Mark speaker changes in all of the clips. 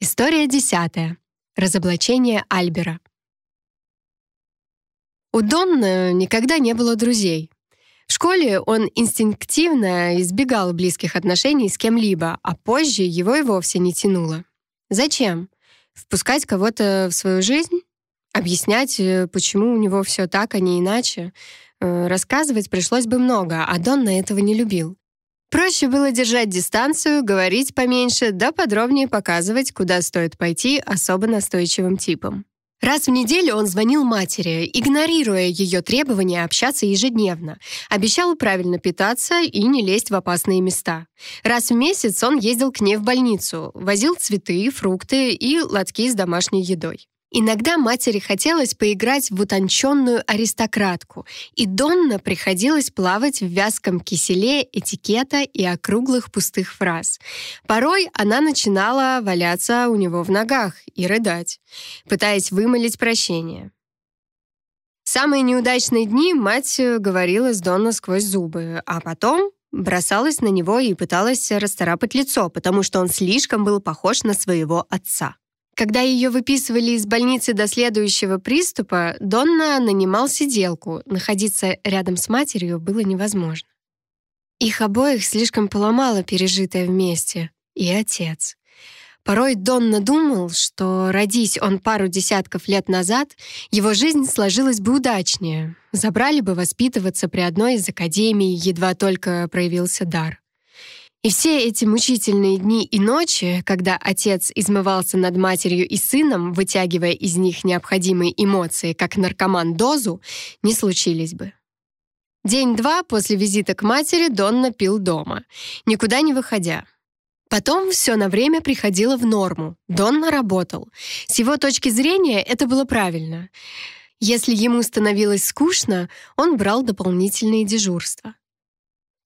Speaker 1: История десятая. Разоблачение Альбера. У Донна никогда не было друзей. В школе он инстинктивно избегал близких отношений с кем-либо, а позже его и вовсе не тянуло. Зачем? Впускать кого-то в свою жизнь? Объяснять, э, почему у него все так, а не иначе? Э, рассказывать пришлось бы много, а Донна этого не любил. Проще было держать дистанцию, говорить поменьше, да подробнее показывать, куда стоит пойти особо настойчивым типам. Раз в неделю он звонил матери, игнорируя ее требования общаться ежедневно. Обещал правильно питаться и не лезть в опасные места. Раз в месяц он ездил к ней в больницу, возил цветы, фрукты и лотки с домашней едой. Иногда матери хотелось поиграть в утонченную аристократку, и Донна приходилось плавать в вязком киселе этикета и округлых пустых фраз. Порой она начинала валяться у него в ногах и рыдать, пытаясь вымолить прощение. самые неудачные дни мать говорила с Донна сквозь зубы, а потом бросалась на него и пыталась расцарапать лицо, потому что он слишком был похож на своего отца. Когда ее выписывали из больницы до следующего приступа, Донна нанимал сиделку. Находиться рядом с матерью было невозможно. Их обоих слишком поломало пережитое вместе. И отец. Порой Донна думал, что, родись он пару десятков лет назад, его жизнь сложилась бы удачнее. Забрали бы воспитываться при одной из академий, едва только проявился дар. И все эти мучительные дни и ночи, когда отец измывался над матерью и сыном, вытягивая из них необходимые эмоции, как наркоман дозу, не случились бы. День-два после визита к матери Донна пил дома, никуда не выходя. Потом все на время приходило в норму. Донна работал. С его точки зрения это было правильно. Если ему становилось скучно, он брал дополнительные дежурства.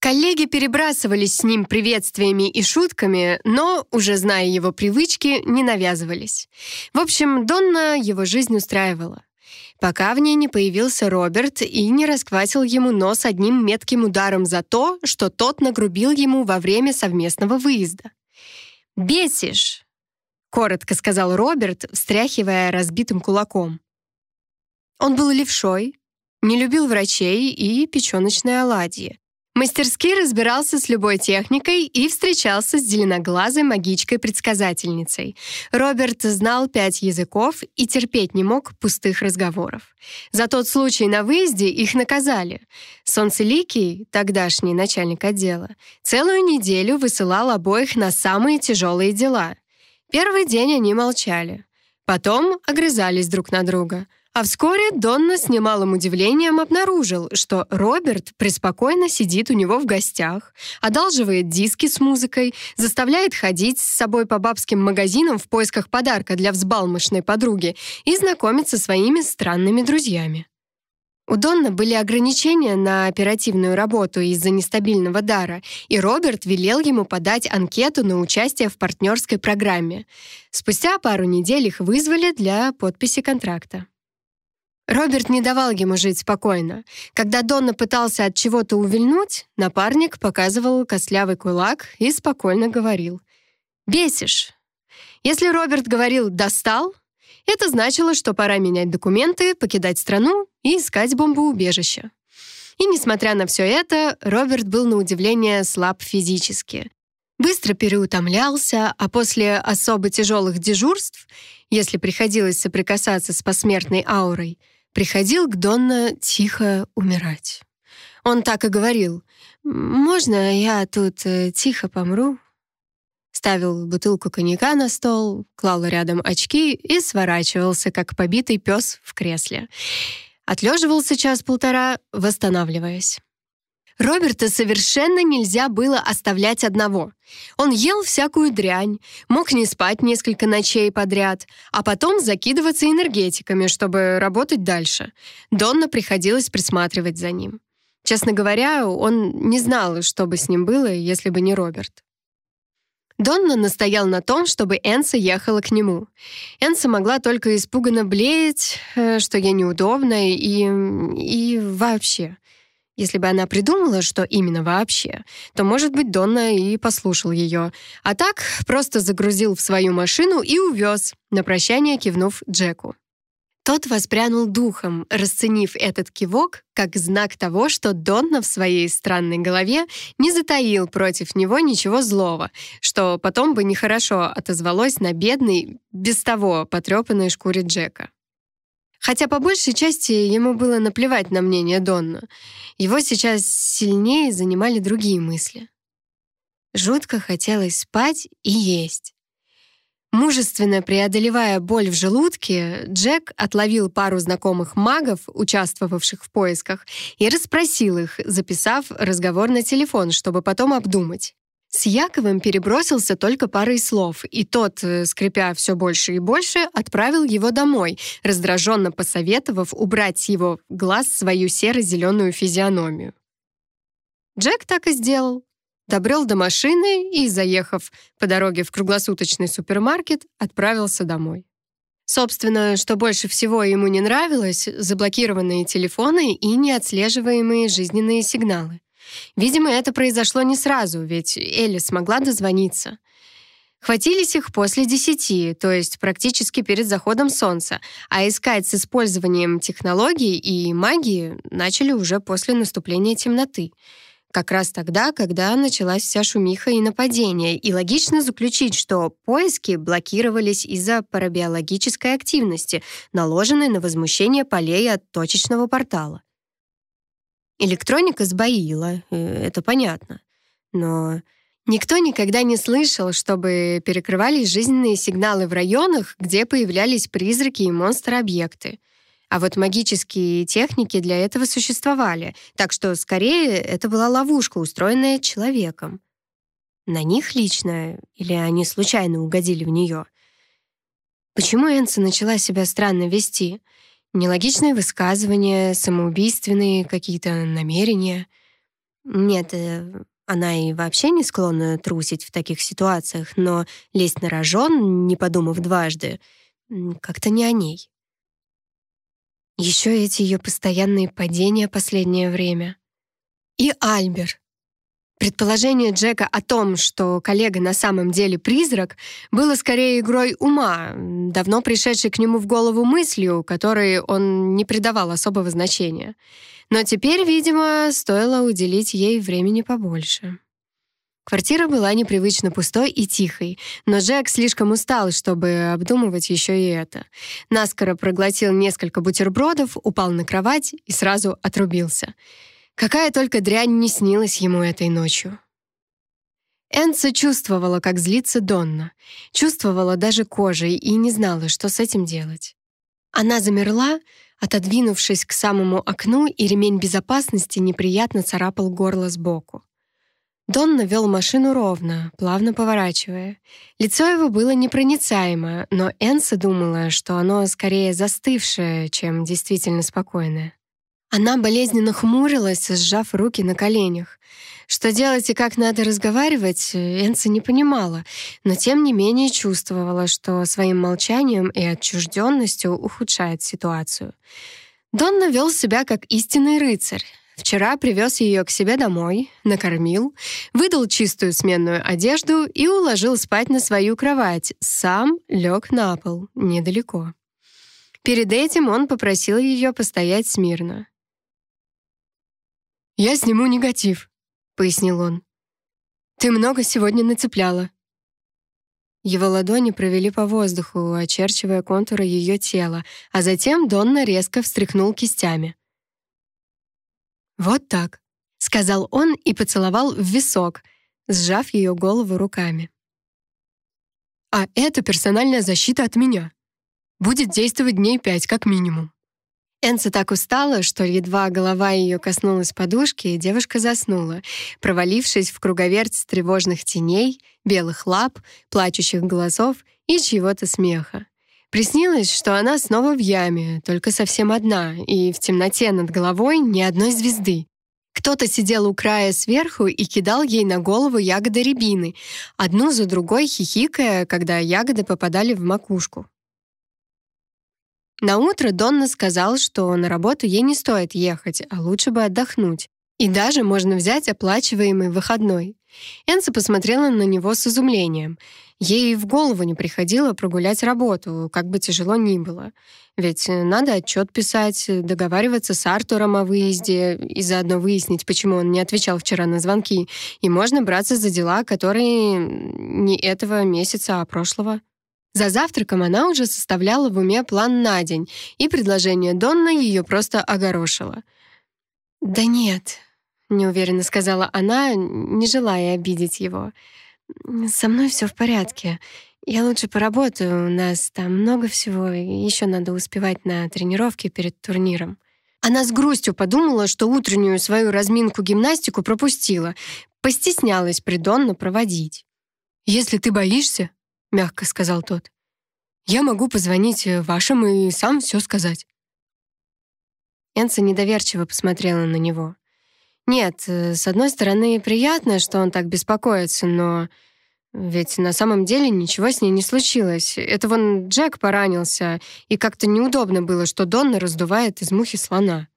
Speaker 1: Коллеги перебрасывались с ним приветствиями и шутками, но, уже зная его привычки, не навязывались. В общем, Донна его жизнь устраивала. Пока в ней не появился Роберт и не расквасил ему нос одним метким ударом за то, что тот нагрубил ему во время совместного выезда. «Бесишь!» — коротко сказал Роберт, встряхивая разбитым кулаком. Он был левшой, не любил врачей и печёночные оладьи. Мастерски разбирался с любой техникой и встречался с зеленоглазой магичкой-предсказательницей. Роберт знал пять языков и терпеть не мог пустых разговоров. За тот случай на выезде их наказали. Солнцеликий, тогдашний начальник отдела, целую неделю высылал обоих на самые тяжелые дела. Первый день они молчали. Потом огрызались друг на друга — а вскоре Донна с немалым удивлением обнаружил, что Роберт преспокойно сидит у него в гостях, одалживает диски с музыкой, заставляет ходить с собой по бабским магазинам в поисках подарка для взбалмошной подруги и знакомиться со своими странными друзьями. У Донна были ограничения на оперативную работу из-за нестабильного дара, и Роберт велел ему подать анкету на участие в партнерской программе. Спустя пару недель их вызвали для подписи контракта. Роберт не давал ему жить спокойно. Когда Донна пытался от чего-то увильнуть, напарник показывал костлявый кулак и спокойно говорил «Бесишь». Если Роберт говорил «достал», это значило, что пора менять документы, покидать страну и искать бомбоубежище. И несмотря на все это, Роберт был на удивление слаб физически. Быстро переутомлялся, а после особо тяжелых дежурств, если приходилось соприкасаться с посмертной аурой, приходил к Донна тихо умирать. Он так и говорил, «Можно я тут э, тихо помру?» Ставил бутылку коньяка на стол, клал рядом очки и сворачивался, как побитый пес в кресле. Отлеживался час-полтора, восстанавливаясь. Роберта совершенно нельзя было оставлять одного. Он ел всякую дрянь, мог не спать несколько ночей подряд, а потом закидываться энергетиками, чтобы работать дальше. Донна приходилось присматривать за ним. Честно говоря, он не знал, что бы с ним было, если бы не Роберт. Донна настоял на том, чтобы Энса ехала к нему. Энса могла только испуганно блеять, э, что ей неудобно и... и вообще. Если бы она придумала, что именно вообще, то, может быть, Донна и послушал ее. А так просто загрузил в свою машину и увез, на прощание кивнув Джеку. Тот воспрянул духом, расценив этот кивок как знак того, что Донна в своей странной голове не затаил против него ничего злого, что потом бы нехорошо отозвалось на бедной, без того потрепанной шкуре Джека. Хотя по большей части ему было наплевать на мнение Донна. Его сейчас сильнее занимали другие мысли. Жутко хотелось спать и есть. Мужественно преодолевая боль в желудке, Джек отловил пару знакомых магов, участвовавших в поисках, и расспросил их, записав разговор на телефон, чтобы потом обдумать. С Яковым перебросился только парой слов, и тот, э, скрипя все больше и больше, отправил его домой, раздраженно посоветовав убрать с его глаз свою серо-зеленую физиономию. Джек так и сделал добрел до машины и, заехав по дороге в круглосуточный супермаркет, отправился домой. Собственно, что больше всего ему не нравилось — заблокированные телефоны и неотслеживаемые жизненные сигналы. Видимо, это произошло не сразу, ведь Элли смогла дозвониться. Хватились их после десяти, то есть практически перед заходом солнца, а искать с использованием технологий и магии начали уже после наступления темноты — как раз тогда, когда началась вся шумиха и нападения, и логично заключить, что поиски блокировались из-за парабиологической активности, наложенной на возмущение полей от точечного портала. Электроника сбоила, э, это понятно. Но никто никогда не слышал, чтобы перекрывались жизненные сигналы в районах, где появлялись призраки и монстр-объекты — а вот магические техники для этого существовали, так что скорее это была ловушка, устроенная человеком. На них лично или они случайно угодили в нее? Почему Энса начала себя странно вести? Нелогичные высказывания, самоубийственные какие-то намерения. Нет, э, она и вообще не склонна трусить в таких ситуациях, но лезть на рожон, не подумав дважды, как-то не о ней. Еще эти ее постоянные падения последнее время. И Альбер. Предположение Джека о том, что коллега на самом деле призрак, было скорее игрой ума, давно пришедшей к нему в голову мыслью, которой он не придавал особого значения. Но теперь, видимо, стоило уделить ей времени побольше. Квартира была непривычно пустой и тихой, но Джек слишком устал, чтобы обдумывать еще и это. Наскоро проглотил несколько бутербродов, упал на кровать и сразу отрубился. Какая только дрянь не снилась ему этой ночью. Энца чувствовала, как злится Донна. Чувствовала даже кожей и не знала, что с этим делать. Она замерла, отодвинувшись к самому окну, и ремень безопасности неприятно царапал горло сбоку. Донна вел машину ровно, плавно поворачивая. Лицо его было непроницаемо, но Энса думала, что оно скорее застывшее, чем действительно спокойное. Она болезненно хмурилась, сжав руки на коленях. Что делать и как надо разговаривать, Энса не понимала, но тем не менее чувствовала, что своим молчанием и отчужденностью ухудшает ситуацию. Донна вел себя как истинный рыцарь, Вчера привез ее к себе домой, накормил, выдал чистую сменную одежду и уложил спать на свою кровать. Сам лег на пол, недалеко. Перед этим он попросил ее постоять смирно. «Я сниму негатив», — пояснил он. «Ты много сегодня нацепляла». Его ладони провели по воздуху, очерчивая контуры ее тела, а затем Донна резко встряхнул кистями. «Вот так», — сказал он и поцеловал в висок, сжав ее голову руками. «А это персональная защита от меня. Будет действовать дней пять, как минимум». Энса так устала, что едва голова ее коснулась подушки, девушка заснула, провалившись в круговерть тревожных теней, белых лап, плачущих голосов и чьего-то смеха. Приснилось, что она снова в яме, только совсем одна, и в темноте над головой ни одной звезды. Кто-то сидел у края сверху и кидал ей на голову ягоды рябины, одну за другой хихикая, когда ягоды попадали в макушку. На утро Донна сказал, что на работу ей не стоит ехать, а лучше бы отдохнуть. И даже можно взять оплачиваемый выходной. Энса посмотрела на него с изумлением. Ей в голову не приходило прогулять работу, как бы тяжело ни было. Ведь надо отчет писать, договариваться с Артуром о выезде и заодно выяснить, почему он не отвечал вчера на звонки. И можно браться за дела, которые не этого месяца, а прошлого. За завтраком она уже составляла в уме план на день, и предложение Донна ее просто огорошило. «Да нет», — неуверенно сказала она, не желая обидеть его. «Со мной все в порядке. Я лучше поработаю, у нас там много всего, еще надо успевать на тренировки перед турниром». Она с грустью подумала, что утреннюю свою разминку-гимнастику пропустила, постеснялась придонно проводить. «Если ты боишься, — мягко сказал тот. «Я могу позвонить э, вашим и сам все сказать». Энса недоверчиво посмотрела на него. Нет, э, с одной стороны, приятно, что он так беспокоится, но ведь на самом деле ничего с ней не случилось. Это вон Джек поранился, и как-то неудобно было, что Донна раздувает из мухи слона.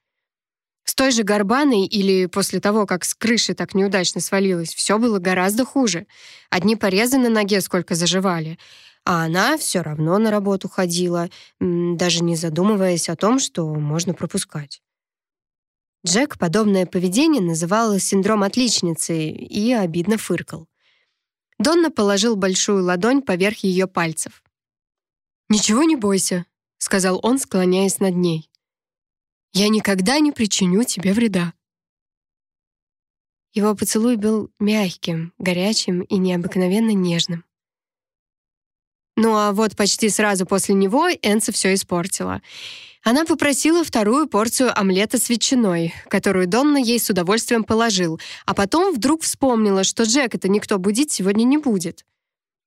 Speaker 1: С той же Горбаной или после того, как с крыши так неудачно свалилась, все было гораздо хуже. Одни порезы на ноге сколько заживали, а она все равно на работу ходила, даже не задумываясь о том, что можно пропускать. Джек подобное поведение называл синдром отличницы и обидно фыркал. Донна положил большую ладонь поверх ее пальцев. «Ничего не бойся», — сказал он, склоняясь над ней. Я никогда не причиню тебе вреда». Его поцелуй был мягким, горячим и необыкновенно нежным. Ну а вот почти сразу после него Энса все испортила. Она попросила вторую порцию омлета с ветчиной, которую Донна ей с удовольствием положил, а потом вдруг вспомнила, что Джек это никто будить сегодня не будет.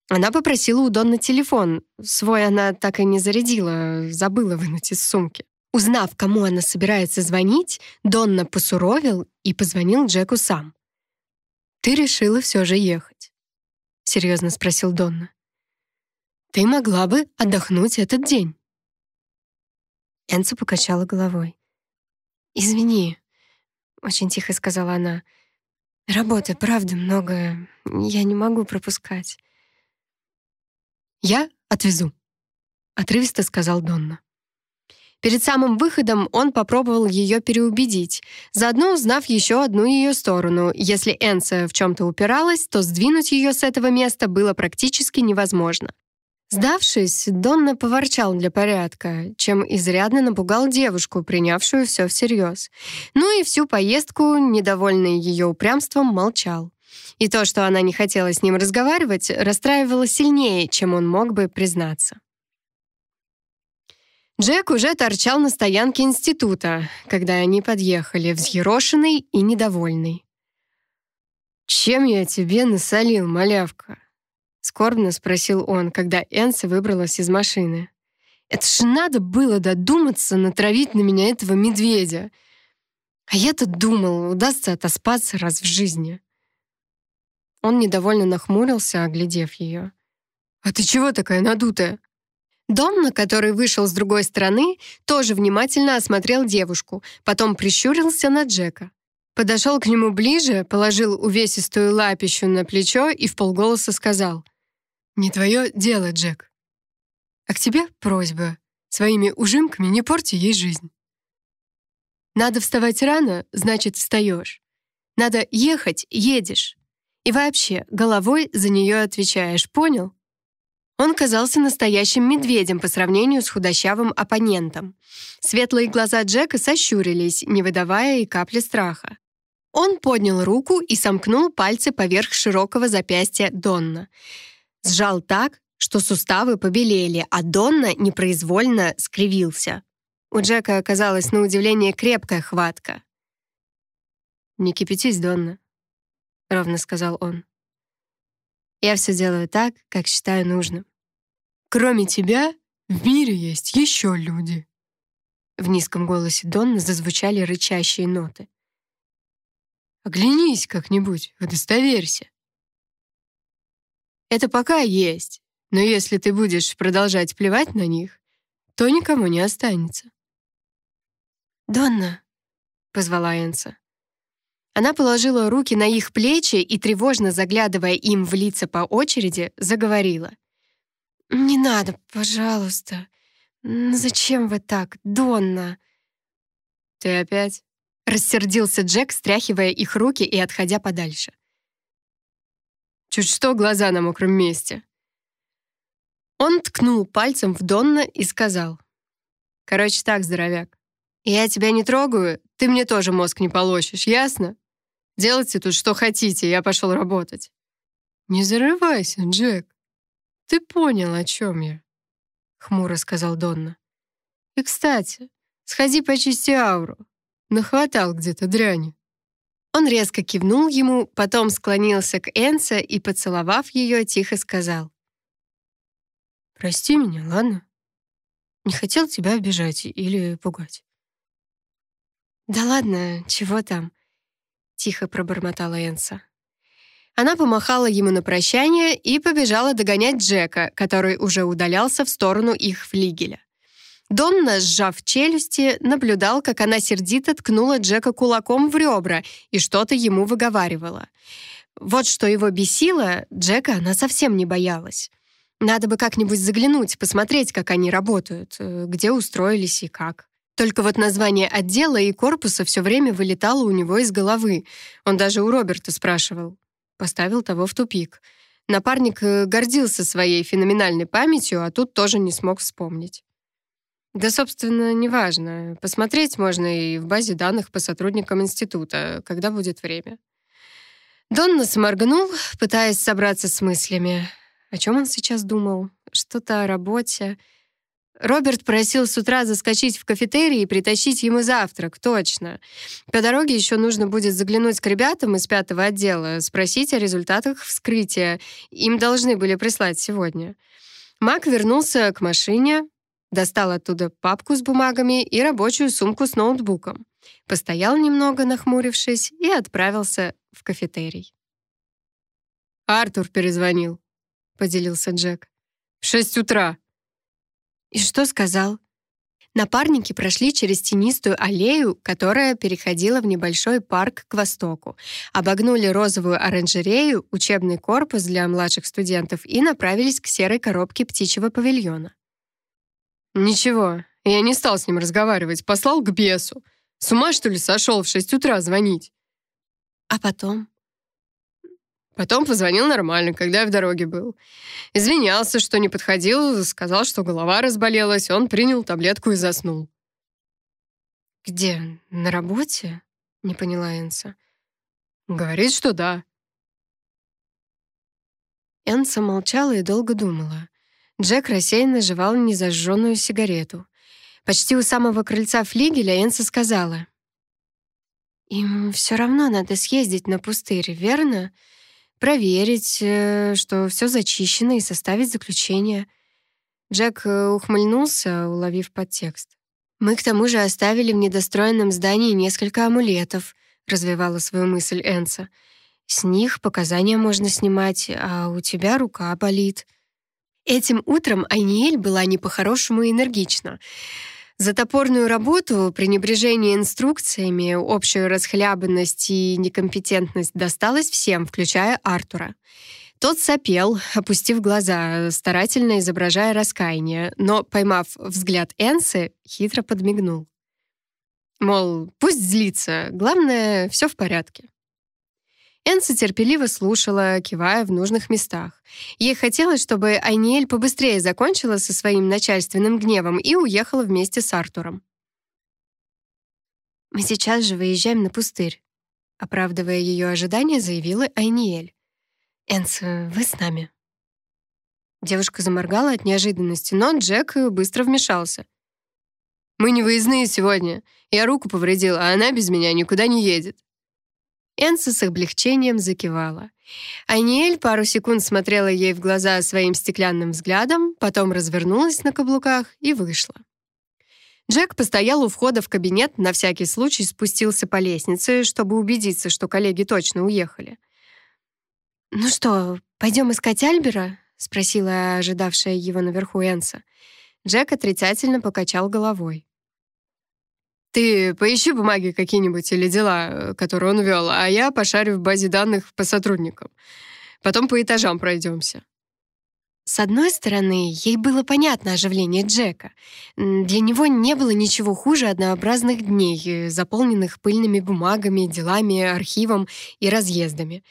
Speaker 1: Она попросила у Донны телефон. Свой она так и не зарядила, забыла вынуть из сумки. Узнав, кому она собирается звонить, Донна посуровил и позвонил Джеку сам. «Ты решила все же ехать?» — серьезно спросил Донна. «Ты могла бы отдохнуть этот день». Энцо покачала головой. «Извини», — очень тихо сказала она. «Работы, правда, много. Я не могу пропускать». «Я отвезу», — отрывисто сказал Донна. Перед самым выходом он попробовал ее переубедить, заодно узнав еще одну ее сторону. Если Энса в чем-то упиралась, то сдвинуть ее с этого места было практически невозможно. Сдавшись, Донна поворчал для порядка, чем изрядно напугал девушку, принявшую все всерьез. Ну и всю поездку, недовольный ее упрямством, молчал. И то, что она не хотела с ним разговаривать, расстраивало сильнее, чем он мог бы признаться. Джек уже торчал на стоянке института, когда они подъехали, взъерошенный и недовольный. «Чем я тебе насолил, малявка?» — скорбно спросил он, когда Энса выбралась из машины. «Это ж надо было додуматься натравить на меня этого медведя. А я-то думал, удастся отоспаться раз в жизни». Он недовольно нахмурился, оглядев ее. «А ты чего такая надутая?» Дом, на который вышел с другой стороны, тоже внимательно осмотрел девушку, потом прищурился на Джека. Подошел к нему ближе, положил увесистую лапищу на плечо и вполголоса сказал «Не твое дело, Джек. А к тебе просьба. Своими ужимками не порти ей жизнь. Надо вставать рано, значит, встаешь. Надо ехать, едешь. И вообще, головой за нее отвечаешь, понял? Он казался настоящим медведем по сравнению с худощавым оппонентом. Светлые глаза Джека сощурились, не выдавая и капли страха. Он поднял руку и сомкнул пальцы поверх широкого запястья Донна. Сжал так, что суставы побелели, а Донна непроизвольно скривился. У Джека оказалась на удивление крепкая хватка. «Не кипятись, Донна», — ровно сказал он. «Я все делаю так, как считаю нужным. Кроме тебя в мире есть еще люди». В низком голосе Донны зазвучали рычащие ноты. «Оглянись как-нибудь, удостоверься». «Это пока есть, но если ты будешь продолжать плевать на них, то никому не останется». «Донна», — позвала Энса. Она положила руки на их плечи и, тревожно заглядывая им в лица по очереди, заговорила. «Не надо, пожалуйста. Зачем вы так, Донна?»
Speaker 2: «Ты опять?»
Speaker 1: — рассердился Джек, стряхивая их руки и отходя подальше.
Speaker 2: «Чуть что, глаза на мокром месте».
Speaker 1: Он ткнул пальцем в Донна и сказал.
Speaker 2: «Короче так, здоровяк, я тебя не трогаю, ты мне тоже мозг не полощешь, ясно? Делайте тут что хотите, я пошел работать».
Speaker 1: «Не зарывайся, Джек. Ты понял, о чем я», — хмуро сказал Донна. «И, кстати, сходи почисти ауру. Нахватал где-то дряни». Он резко кивнул ему, потом склонился к Энце и, поцеловав ее, тихо сказал. Прости меня, ладно? Не хотел тебя обижать или пугать. Да ладно, чего там? Тихо пробормотала Энса. Она помахала ему на прощание и побежала догонять Джека, который уже удалялся в сторону их флигеля. Донна, сжав челюсти, наблюдал, как она сердито ткнула Джека кулаком в ребра и что-то ему выговаривала. Вот что его бесило, Джека она совсем не боялась. Надо бы как-нибудь заглянуть, посмотреть, как они работают, э, где устроились и как. Только вот название отдела и корпуса все время вылетало у него из головы. Он даже у Роберта спрашивал. Поставил того в тупик. Напарник э, гордился своей феноменальной памятью, а тут тоже не смог вспомнить. Да, собственно, неважно. Посмотреть можно и в базе данных по сотрудникам института, когда будет время. Донна сморгнул, пытаясь собраться с мыслями. О чем он сейчас думал? Что-то о работе. Роберт просил с утра заскочить в кафетерий и притащить ему завтрак, точно. По дороге еще нужно будет заглянуть к ребятам из пятого отдела, спросить о результатах вскрытия. Им должны были прислать сегодня. Мак вернулся к машине, достал оттуда папку с бумагами и рабочую сумку с ноутбуком. Постоял немного, нахмурившись, и отправился в кафетерий.
Speaker 2: Артур перезвонил поделился Джек. «В шесть утра».
Speaker 1: «И что сказал?» Напарники прошли через тенистую аллею, которая переходила в небольшой парк к востоку, обогнули розовую оранжерею, учебный корпус для младших студентов и направились к серой коробке птичьего павильона.
Speaker 2: «Ничего, я не стал с ним разговаривать, послал к бесу. С ума, что ли, сошел в шесть утра звонить?»
Speaker 1: «А потом?»
Speaker 2: Потом позвонил нормально, когда я в дороге был. Извинялся, что не подходил, сказал, что голова разболелась, он принял таблетку и заснул.
Speaker 1: «Где? На работе?» — не поняла Энса.
Speaker 2: «Говорит, что да».
Speaker 1: Энса молчала и долго думала. Джек рассеянно жевал незажженную сигарету. Почти у самого крыльца флигеля Энса сказала. «Им все равно надо съездить на пустырь, верно? Проверить, э, что все зачищено и составить заключение. Джек э, ухмыльнулся, уловив подтекст. «Мы к тому же оставили в недостроенном здании несколько амулетов», — развивала свою мысль Энса. «С них показания можно снимать, а у тебя рука болит». Этим утром Айниэль была не по-хорошему энергична. За топорную работу, пренебрежение инструкциями, общую расхлябанность и некомпетентность досталось всем, включая Артура. Тот сопел, опустив глаза, старательно изображая раскаяние, но, поймав взгляд Энсы, хитро подмигнул. Мол, пусть злится, главное, все в порядке. Энса терпеливо слушала, кивая в нужных местах. Ей хотелось, чтобы Айниэль побыстрее закончила со своим начальственным гневом и уехала вместе с Артуром. «Мы сейчас же выезжаем на пустырь», — оправдывая ее ожидания, заявила Айниэль. «Энса, вы с нами». Девушка заморгала от неожиданности, но Джек быстро вмешался.
Speaker 2: «Мы не выездные сегодня. Я руку повредила, а она без меня никуда не едет».
Speaker 1: Энса с облегчением закивала. Айниэль пару секунд смотрела ей в глаза своим стеклянным взглядом, потом развернулась на каблуках и вышла. Джек постоял у входа в кабинет, на всякий случай спустился по лестнице, чтобы убедиться, что коллеги точно уехали. «Ну что, пойдем искать Альбера?» — спросила ожидавшая его наверху Энса. Джек отрицательно покачал головой.
Speaker 2: Ты поищи бумаги какие-нибудь или дела, которые он вел, а я пошарю в базе данных по сотрудникам. Потом по этажам пройдемся.
Speaker 1: С одной стороны, ей было понятно оживление Джека. Для него не было ничего хуже однообразных дней, э, заполненных пыльными бумагами, делами, архивом и разъездами.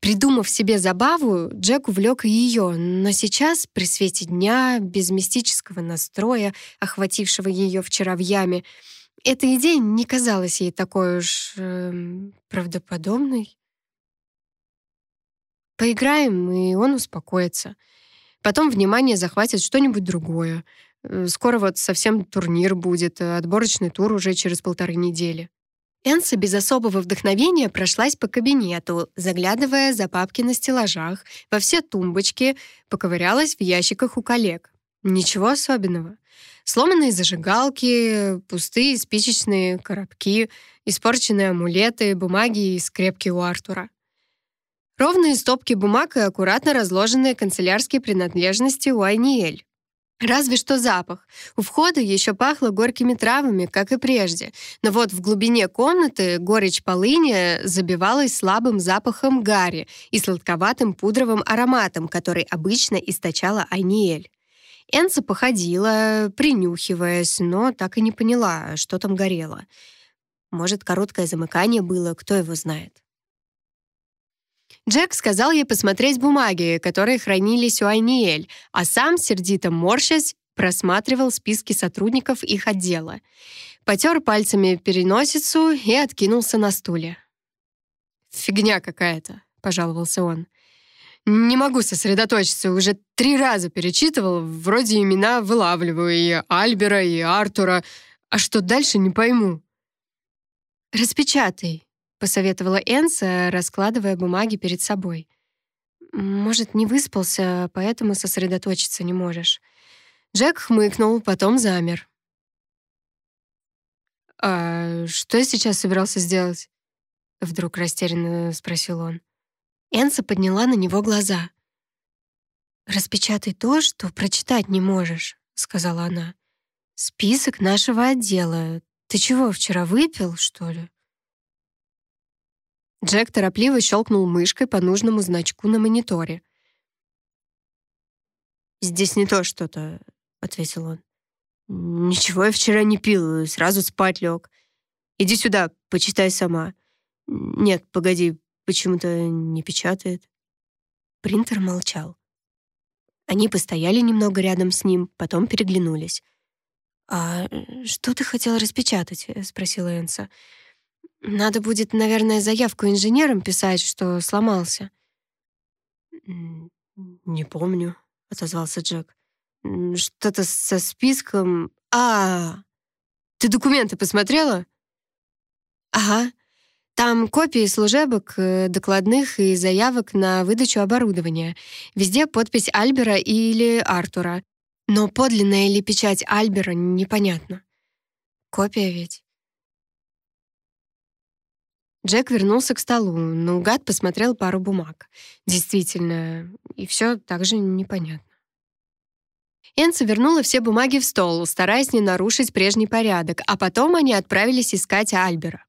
Speaker 1: Придумав себе забаву, Джек увлек и ее, но сейчас, при свете дня, без мистического настроя, охватившего ее вчера в яме, эта идея не казалась ей такой уж э, правдоподобной. Поиграем, и он успокоится. Потом внимание захватит что-нибудь другое. Э, скоро вот совсем турнир будет, э, отборочный тур уже через полторы недели. Энса без особого вдохновения прошлась по кабинету, заглядывая за папки на стеллажах, во все тумбочки, поковырялась в ящиках у коллег. Ничего особенного. Сломанные зажигалки, пустые спичечные коробки, испорченные амулеты, бумаги и скрепки у Артура. Ровные стопки бумаг и аккуратно разложенные канцелярские принадлежности у Айниэль. Разве что запах. У входа еще пахло горькими травами, как и прежде. Но вот в глубине комнаты горечь полыни забивалась слабым запахом гари и сладковатым пудровым ароматом, который обычно источала Айниэль. Энса походила, принюхиваясь, но так и не поняла, что там горело. Может, короткое замыкание было, кто его знает. Джек сказал ей посмотреть бумаги, которые хранились у Айниэль, а сам, сердито морщась, просматривал списки сотрудников их отдела. Потер пальцами переносицу и откинулся на стуле. «Фигня какая-то», — пожаловался он. «Не могу сосредоточиться, уже три раза перечитывал, вроде имена вылавливаю и Альбера, и Артура, а что дальше не пойму». «Распечатай», — посоветовала Энса, раскладывая бумаги перед собой. «Может, не выспался, поэтому сосредоточиться не можешь». Джек хмыкнул, потом замер.
Speaker 2: «А что я сейчас собирался сделать?» Вдруг растерянно спросил он.
Speaker 1: Энса подняла на него глаза. «Распечатай то, что прочитать не можешь», — сказала она. «Список нашего отдела. Ты чего, вчера выпил, что ли?»
Speaker 2: Джек торопливо щелкнул мышкой по нужному значку на мониторе. «Здесь не то что-то», — ответил он. «Ничего я вчера не пил, сразу спать лег. Иди сюда, почитай сама. Нет, погоди, почему-то не печатает».
Speaker 1: Принтер молчал. Они постояли немного рядом с ним, потом переглянулись. «А что ты хотела распечатать?» — спросила Энса. Надо будет, наверное, заявку инженерам писать, что сломался.
Speaker 2: «Не помню», — отозвался Джек. «Что-то со списком... А, ты документы посмотрела?»
Speaker 1: «Ага. Там копии служебок, э, докладных и заявок на выдачу оборудования. Везде подпись Альбера или Артура. Но подлинная ли печать Альбера, непонятно. Копия ведь». Джек вернулся к столу, наугад посмотрел пару бумаг. Действительно, и все так же непонятно. Энса вернула все бумаги в стол, стараясь не нарушить прежний порядок, а потом они отправились искать Альбера.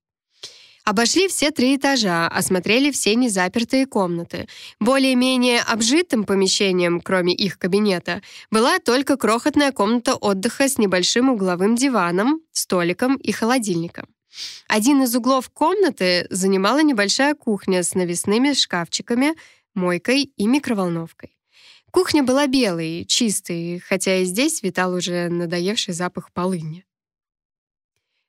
Speaker 1: Обошли все три этажа, осмотрели все незапертые комнаты. Более-менее обжитым помещением, кроме их кабинета, была только крохотная комната отдыха с небольшим угловым диваном, столиком и холодильником. Один из углов комнаты занимала небольшая кухня с навесными шкафчиками, мойкой и микроволновкой. Кухня была белой, чистой, хотя и здесь витал уже надоевший запах полыни.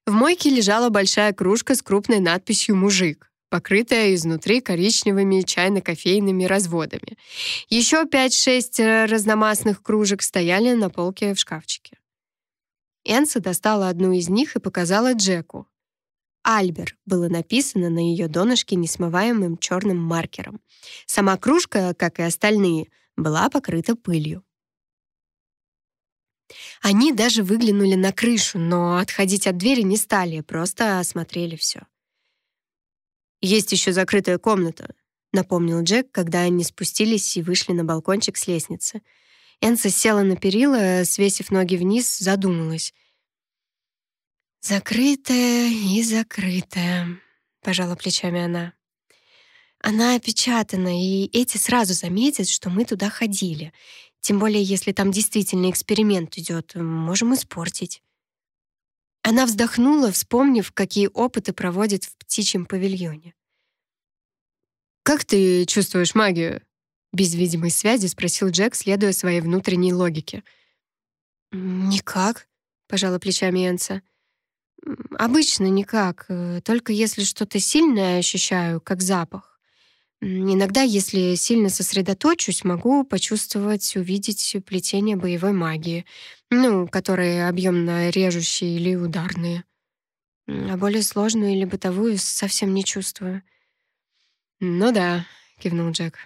Speaker 1: В мойке лежала большая кружка с крупной надписью «Мужик», покрытая изнутри коричневыми чайно-кофейными разводами. Еще 5-6 разномастных кружек стояли на полке в шкафчике. Энса достала одну из них и показала Джеку. Альбер было написано на ее донышке несмываемым черным маркером. Сама кружка, как и остальные, была покрыта пылью. Они даже выглянули на крышу, но отходить от двери не стали, просто осмотрели все. «Есть еще закрытая комната», — напомнил Джек, когда они спустились и вышли на балкончик с лестницы. Энса села на перила, свесив ноги вниз, задумалась — «Закрытая и закрытая», — пожала плечами она. «Она опечатана, и эти сразу заметят, что мы туда ходили. Тем более, если там действительно эксперимент идет, можем испортить». Она вздохнула, вспомнив, какие опыты проводят в птичьем павильоне.
Speaker 2: «Как ты чувствуешь магию?» Без видимой связи спросил Джек, следуя своей внутренней логике.
Speaker 1: «Никак», — пожала плечами Энса. «Обычно никак, э, только если что-то сильное ощущаю, как запах. Иногда, если сильно сосредоточусь, могу почувствовать, увидеть плетение боевой магии, ну, которые объемно режущие или ударные. А более сложную или бытовую совсем не чувствую».
Speaker 2: «Ну да», — кивнул Джек.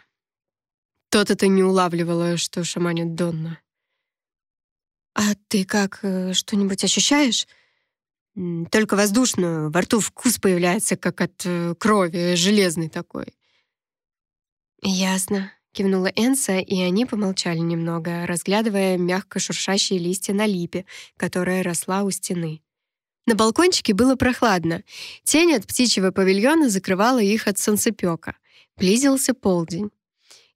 Speaker 2: «То-то ты не улавливала, что шаманит Донна».
Speaker 1: «А ты как, э, что-нибудь ощущаешь?»
Speaker 2: «Только воздушную. Во рту вкус появляется, как от э, крови, железный такой».
Speaker 1: «Ясно», — кивнула Энса, и они помолчали немного, разглядывая мягко шуршащие листья на липе, которая росла у стены. На балкончике было прохладно. Тень от птичьего павильона закрывала их от солнцепёка. Близился полдень.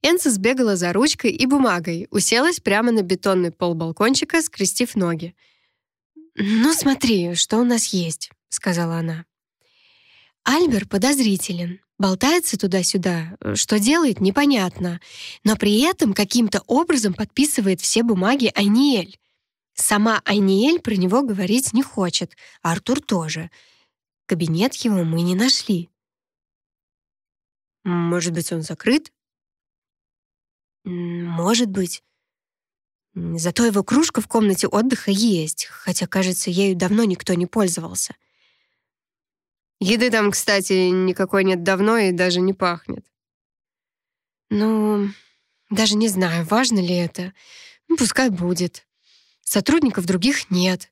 Speaker 1: Энса сбегала за ручкой и бумагой, уселась прямо на бетонный пол балкончика, скрестив ноги. «Ну, смотри, что у нас есть», — сказала она. Альбер подозрителен, болтается туда-сюда, что делает, непонятно, но при этом каким-то образом подписывает все бумаги Айниэль. Сама Айниэль про него говорить не хочет, а Артур тоже. Кабинет его мы не нашли.
Speaker 2: Может быть, он закрыт?
Speaker 1: Может быть. Зато его кружка в комнате отдыха есть, хотя, кажется, ею давно никто не пользовался.
Speaker 2: Еды там, кстати, никакой нет давно и даже не пахнет.
Speaker 1: Ну, даже не знаю, важно ли это. Ну, пускай будет. Сотрудников других нет.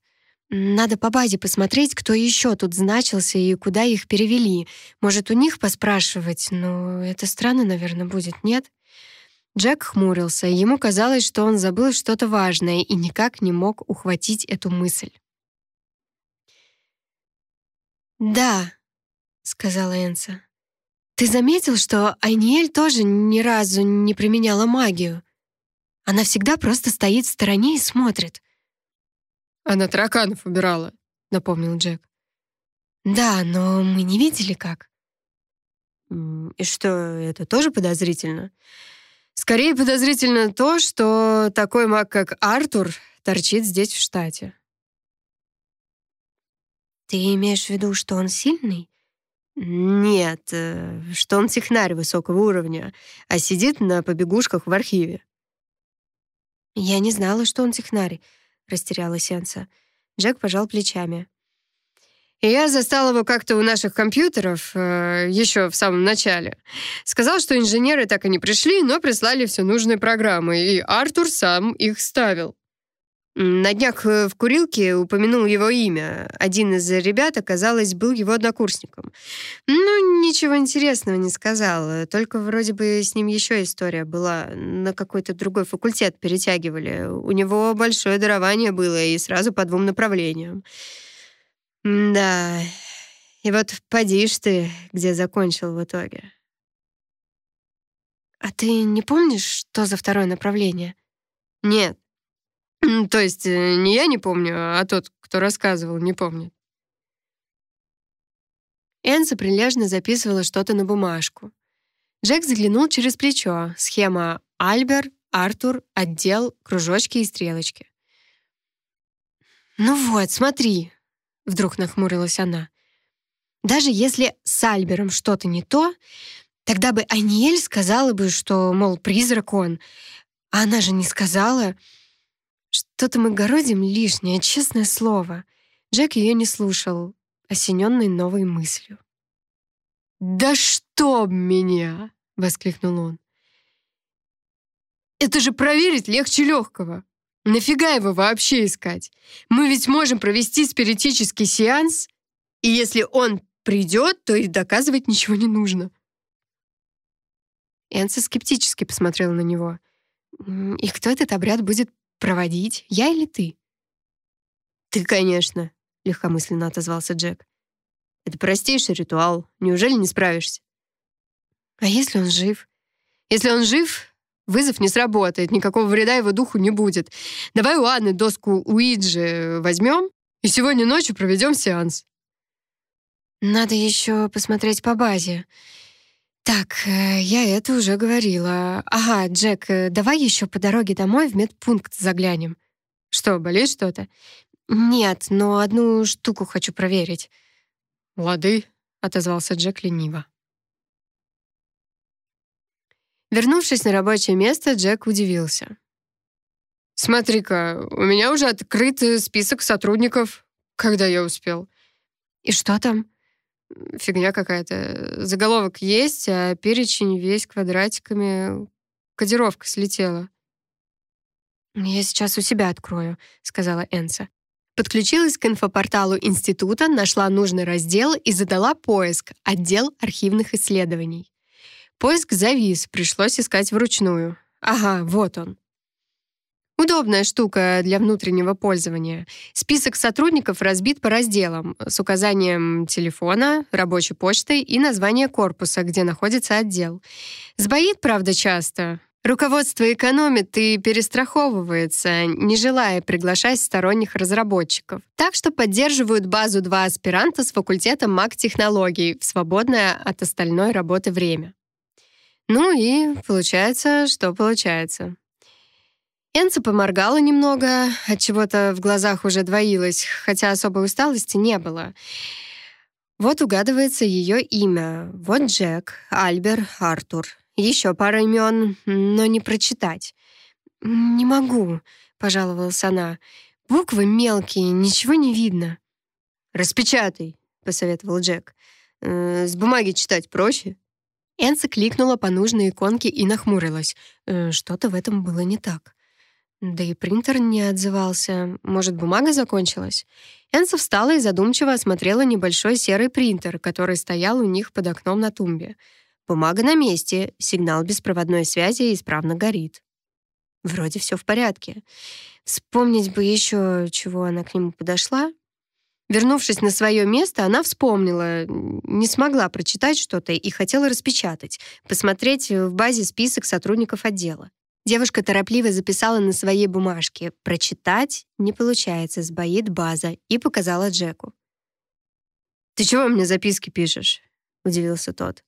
Speaker 1: Надо по базе посмотреть, кто еще тут значился и куда их перевели. Может, у них поспрашивать, но это странно, наверное, будет, нет? Джек хмурился, ему казалось, что он забыл что-то важное и никак не мог ухватить эту мысль. «Да», — сказала Энса. «Ты заметил, что Айниэль тоже ни разу не применяла магию? Она всегда просто стоит в стороне и смотрит».
Speaker 2: «Она тараканов убирала», — напомнил Джек.
Speaker 1: «Да, но мы не видели, как».
Speaker 2: «И что, это тоже подозрительно?» Скорее подозрительно то, что такой маг, как Артур, торчит здесь, в штате.
Speaker 1: Ты имеешь в виду, что он сильный?
Speaker 2: Нет, э, что он технарь высокого уровня, а сидит на побегушках в архиве.
Speaker 1: Я не знала, что он технарь, растерялась Энса. Джек пожал плечами.
Speaker 2: Я застал его как-то у наших компьютеров, э, еще в самом начале. Сказал, что инженеры так и не пришли, но прислали все нужные программы, и Артур сам их ставил. На днях э, в курилке упомянул его имя. Один из ребят, оказалось, был его однокурсником. Ну, ничего интересного не сказал. Только вроде бы с ним еще история была. На какой-то другой факультет перетягивали. У него большое дарование было и сразу по двум направлениям. Да, и вот поди ж ты, где закончил в итоге.
Speaker 1: А ты не помнишь, что за второе направление?
Speaker 2: Нет. То есть э, не я не помню, а тот, кто рассказывал, не помнит.
Speaker 1: Энса прилежно записывала что-то на бумажку. Джек заглянул через плечо. Схема Альбер, Артур, отдел, кружочки и стрелочки. «Ну вот, смотри», Вдруг нахмурилась она. Даже если с Альбером что-то не то, тогда бы Аниэль сказала бы, что, мол, призрак он. А она же не сказала. Что-то мы городим лишнее, честное слово. Джек ее не слушал, осененный новой мыслью.
Speaker 2: «Да чтоб меня!» — воскликнул он. «Это же проверить легче легкого!» Нафига его вообще искать? Мы ведь можем провести спиритический сеанс, и если он придет, то и доказывать ничего не нужно.
Speaker 1: Энса скептически посмотрела на него. «И кто этот обряд будет проводить, я или ты?»
Speaker 2: «Ты, конечно», — легкомысленно отозвался Джек. «Это простейший ритуал. Неужели не справишься?»
Speaker 1: «А если он жив?»
Speaker 2: «Если он жив, вызов не сработает, никакого вреда его духу не будет. Давай у Анны доску Уиджи возьмем и сегодня ночью проведем сеанс».
Speaker 1: «Надо еще посмотреть по базе. Так, э, я это уже говорила. Ага, Джек, э, давай еще по дороге домой в медпункт заглянем.
Speaker 2: Что, болит что-то?
Speaker 1: Нет, но одну штуку хочу проверить.
Speaker 2: Лады, отозвался Джек лениво.
Speaker 1: Вернувшись на рабочее место, Джек удивился.
Speaker 2: «Смотри-ка, у меня уже открыт список сотрудников. Когда я успел?»
Speaker 1: «И что там?»
Speaker 2: Фигня какая-то. Заголовок есть, а перечень весь квадратиками. Кодировка слетела.
Speaker 1: «Я сейчас у себя открою», — сказала Энса. Подключилась к инфопорталу института, нашла нужный раздел и задала поиск «Отдел архивных исследований». Поиск завис, пришлось искать вручную. Ага, вот он. Удобная штука для внутреннего пользования. Список сотрудников разбит по разделам с указанием телефона, рабочей почты и названия корпуса, где находится отдел. Сбоит, правда, часто. Руководство экономит и перестраховывается, не желая приглашать сторонних разработчиков. Так что поддерживают базу два аспиранта с факультета маг-технологий в свободное от остальной работы время. Ну и получается, что получается. Энца поморгала немного, от чего-то в глазах уже двоилось, хотя особой усталости не было. Вот угадывается ее имя. Вот Джек, Альбер, Артур. Еще пара имен, но не прочитать. «Не могу», — пожаловалась она. «Буквы мелкие, ничего не видно».
Speaker 2: «Распечатай», — посоветовал Джек. «Э, «С бумаги читать проще».
Speaker 1: Энса кликнула по нужной иконке и нахмурилась. Э, что-то в этом было не так. Да и принтер не отзывался. Может, бумага закончилась? Энса встала и задумчиво осмотрела небольшой серый принтер, который стоял у них под окном на тумбе. Бумага на месте, сигнал беспроводной связи исправно горит. Вроде все в порядке. Вспомнить бы еще, чего она к нему подошла. Вернувшись на свое место, она вспомнила, не смогла прочитать что-то и хотела распечатать, посмотреть в базе список сотрудников отдела. Девушка торопливо записала на своей бумажке. Прочитать не получается, сбоит база, и показала Джеку.
Speaker 2: «Ты чего мне записки пишешь?» — удивился тот.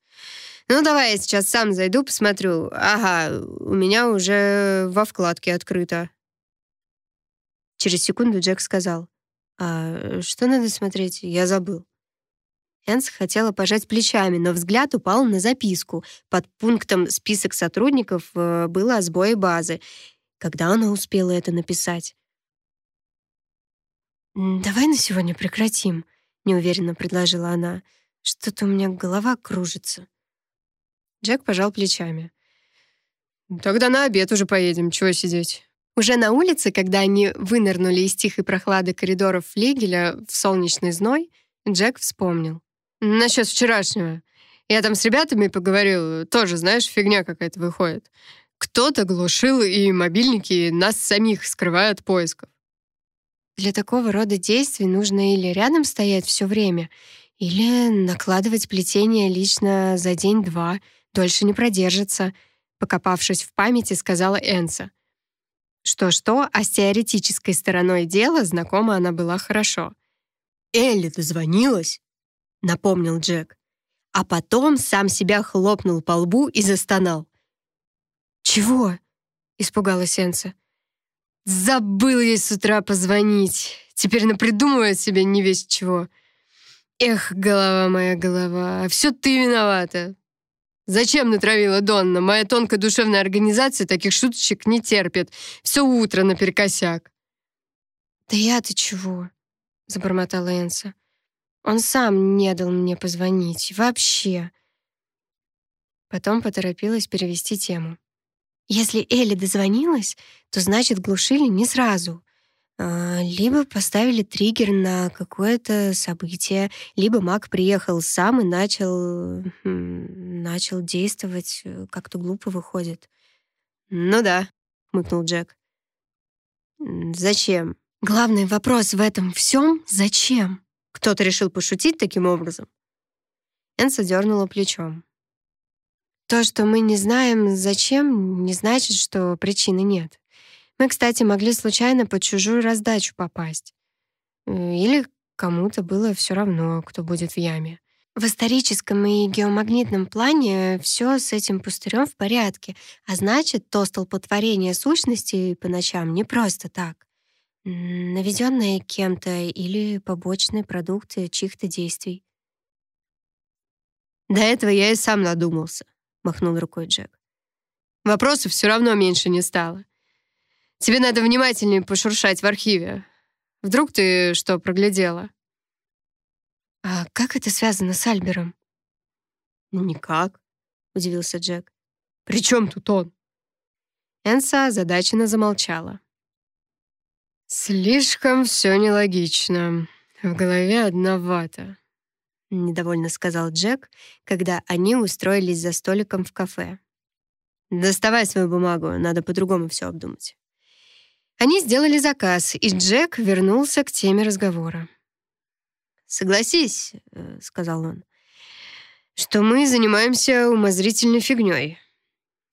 Speaker 2: «Ну, давай я сейчас сам зайду, посмотрю. Ага, у меня уже во вкладке открыто». Через секунду Джек сказал. «А что надо смотреть? Я забыл».
Speaker 1: Энс хотела пожать плечами, но взгляд упал на записку. Под пунктом «Список сотрудников» э, было о сбое базы. Когда она успела это написать? «Давай на сегодня прекратим», — неуверенно предложила она. «Что-то у меня голова кружится».
Speaker 2: Джек пожал плечами. «Тогда на обед уже поедем, чего сидеть?»
Speaker 1: Уже на улице, когда они вынырнули из тихой прохлады коридоров флигеля в солнечный зной, Джек вспомнил.
Speaker 2: Насчет вчерашнего. Я там с ребятами поговорил, тоже, знаешь, фигня какая-то выходит. Кто-то глушил и мобильники, нас самих скрывая от поисков.
Speaker 1: Для такого рода действий нужно или рядом стоять все время, или накладывать плетение лично за день-два, дольше не продержится, покопавшись в памяти, сказала Энса. Что-что, а с теоретической стороной дела знакома она была хорошо.
Speaker 2: «Элли дозвонилась?» — напомнил Джек. А потом сам себя хлопнул по лбу и застонал.
Speaker 1: «Чего?» — испугалась Энса.
Speaker 2: «Забыл ей с утра позвонить. Теперь напридумывает себе не весь чего. Эх, голова моя голова, все ты виновата. Зачем натравила Донна? Моя тонкая душевная организация таких шуточек не терпит. Все утро наперекосяк».
Speaker 1: «Да я-то чего?» — забормотала Энса. Он сам не дал мне позвонить. Вообще. Потом поторопилась перевести тему. Если Элли дозвонилась, то значит глушили не сразу. А, либо поставили триггер на какое-то событие, либо Мак приехал сам и начал... Хм, начал действовать. Как-то глупо выходит.
Speaker 2: «Ну да», — хмыкнул Джек. «Зачем?
Speaker 1: Главный вопрос в этом всем — зачем?
Speaker 2: Кто-то решил пошутить таким образом. Энса дернула плечом.
Speaker 1: То, что мы не знаем, зачем, не значит, что причины нет. Мы, кстати, могли случайно под чужую раздачу попасть. Э, или кому-то было все равно, кто будет в яме. В историческом и геомагнитном плане все с этим пустырем в порядке, а значит, то столпотворение сущности по ночам не просто так. Наведенное кем-то или побочные продукты чьих-то действий.
Speaker 2: До этого я и сам надумался, махнул рукой Джек. Вопросов все равно меньше не стало. Тебе надо внимательнее пошуршать в архиве. Вдруг ты что проглядела?
Speaker 1: «А как это связано с Альбером?»
Speaker 2: «Никак», — удивился Джек. «При чем тут он?» Энса озадаченно замолчала. «Слишком все нелогично. В голове одновато», — недовольно сказал Джек, когда они устроились за столиком в кафе. «Доставай свою бумагу, надо по-другому все обдумать». Они сделали заказ, и Джек вернулся к теме разговора. «Согласись», э, — сказал он, — «что мы занимаемся умозрительной фигней.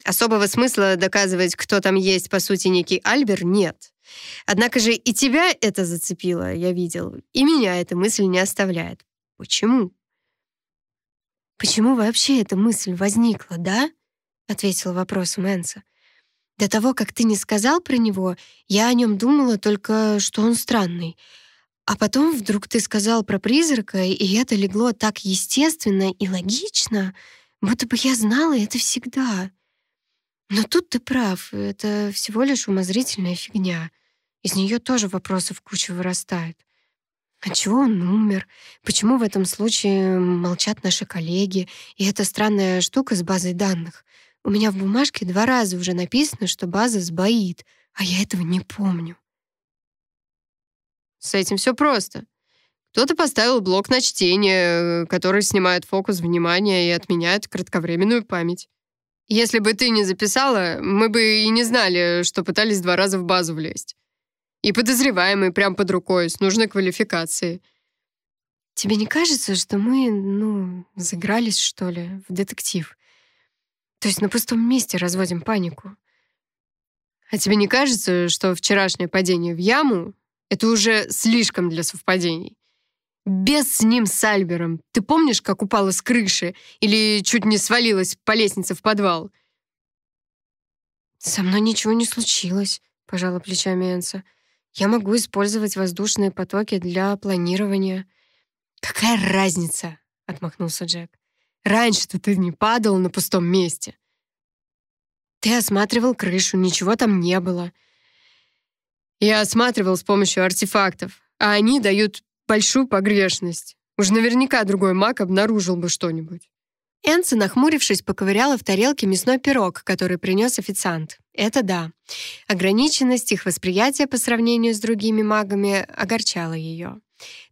Speaker 2: Особого смысла доказывать, кто там есть, по сути, некий Альбер, нет. Однако же и тебя это зацепило, я видел, и меня эта мысль не оставляет. Почему?»
Speaker 1: «Почему вообще эта мысль возникла, да?» — ответила вопросом Энса. «До того, как ты не сказал про него, я о нем думала только, что он странный. А потом вдруг ты сказал про призрака, и это легло так естественно и логично, будто бы я знала это всегда. Но тут ты прав, это всего лишь умозрительная фигня. Из нее тоже вопросов куча вырастает. Отчего он умер? Почему в этом случае молчат наши коллеги? И эта странная штука с базой данных. У меня в бумажке два раза уже написано, что база сбоит, а я этого не помню.
Speaker 2: С этим все просто. Кто-то поставил блок на чтение, который снимает фокус внимания и отменяет кратковременную память. Если бы ты не записала, мы бы и не знали, что пытались два раза в базу влезть. И подозреваемый прям под рукой, с нужной квалификацией.
Speaker 1: Тебе не кажется, что мы, ну, загрались, что ли, в детектив? То есть на пустом месте разводим панику?
Speaker 2: А тебе не кажется, что вчерашнее падение в яму это уже слишком для совпадений. Без с ним, с Альбером. Ты помнишь, как упала с крыши или чуть не свалилась по лестнице в подвал?
Speaker 1: «Со мной ничего не случилось», — пожала плечами Энса. «Я могу использовать воздушные потоки для планирования».
Speaker 2: «Какая разница?» — отмахнулся Джек. «Раньше-то ты не падал на пустом месте».
Speaker 1: «Ты осматривал крышу, ничего там не было.
Speaker 2: Я осматривал с помощью артефактов, а они дают большую погрешность. Уж наверняка другой маг обнаружил бы что-нибудь.
Speaker 1: Энси, нахмурившись, поковыряла в тарелке мясной пирог, который принес официант. Это да. Ограниченность их восприятия по сравнению с другими магами огорчала ее.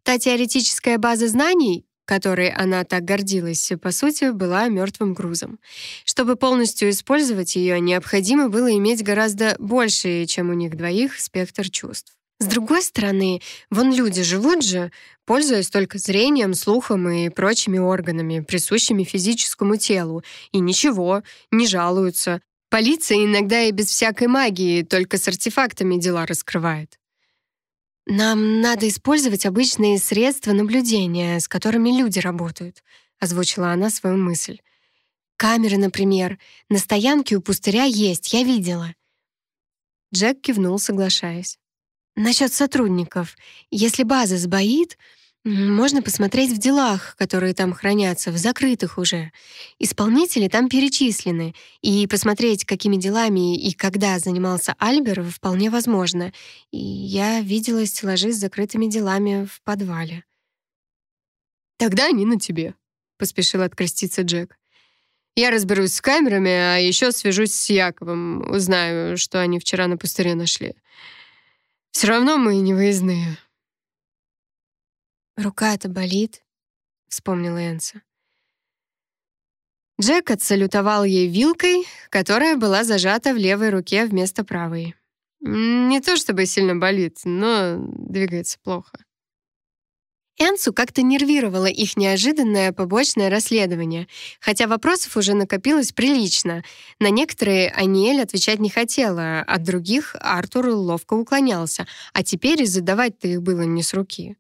Speaker 1: Та теоретическая база знаний, которой она так гордилась, по сути, была мертвым грузом. Чтобы полностью использовать ее, необходимо было иметь гораздо больший, чем у них двоих, спектр чувств. С другой стороны, вон люди живут же, пользуясь только зрением, слухом и прочими органами, присущими физическому телу, и ничего, не жалуются. Полиция иногда и без всякой магии, только с артефактами дела раскрывает. «Нам надо использовать обычные средства наблюдения, с которыми люди работают», — озвучила она свою мысль. «Камеры, например. На стоянке у пустыря есть, я видела». Джек кивнул, соглашаясь. «Насчет сотрудников. Если база сбоит, можно посмотреть в делах, которые там хранятся, в закрытых уже. Исполнители там перечислены, и посмотреть, какими делами и когда занимался Альбер, вполне возможно. И я видела стеллажи с закрытыми делами в подвале.
Speaker 2: «Тогда они на тебе», — поспешил откреститься Джек. «Я разберусь с камерами, а еще свяжусь с Яковом, узнаю, что они вчера на пустыре нашли. Все равно мы не выездные».
Speaker 1: «Рука-то болит», — вспомнила Энса.
Speaker 2: Джек отсалютовал ей вилкой, которая была зажата в левой руке вместо правой.
Speaker 1: Не то чтобы сильно болит, но двигается плохо.
Speaker 2: Энсу как-то нервировало их неожиданное побочное расследование, хотя вопросов уже накопилось прилично. На некоторые Аниэль отвечать не хотела, от других Артур ловко уклонялся, а теперь задавать-то их было не с руки.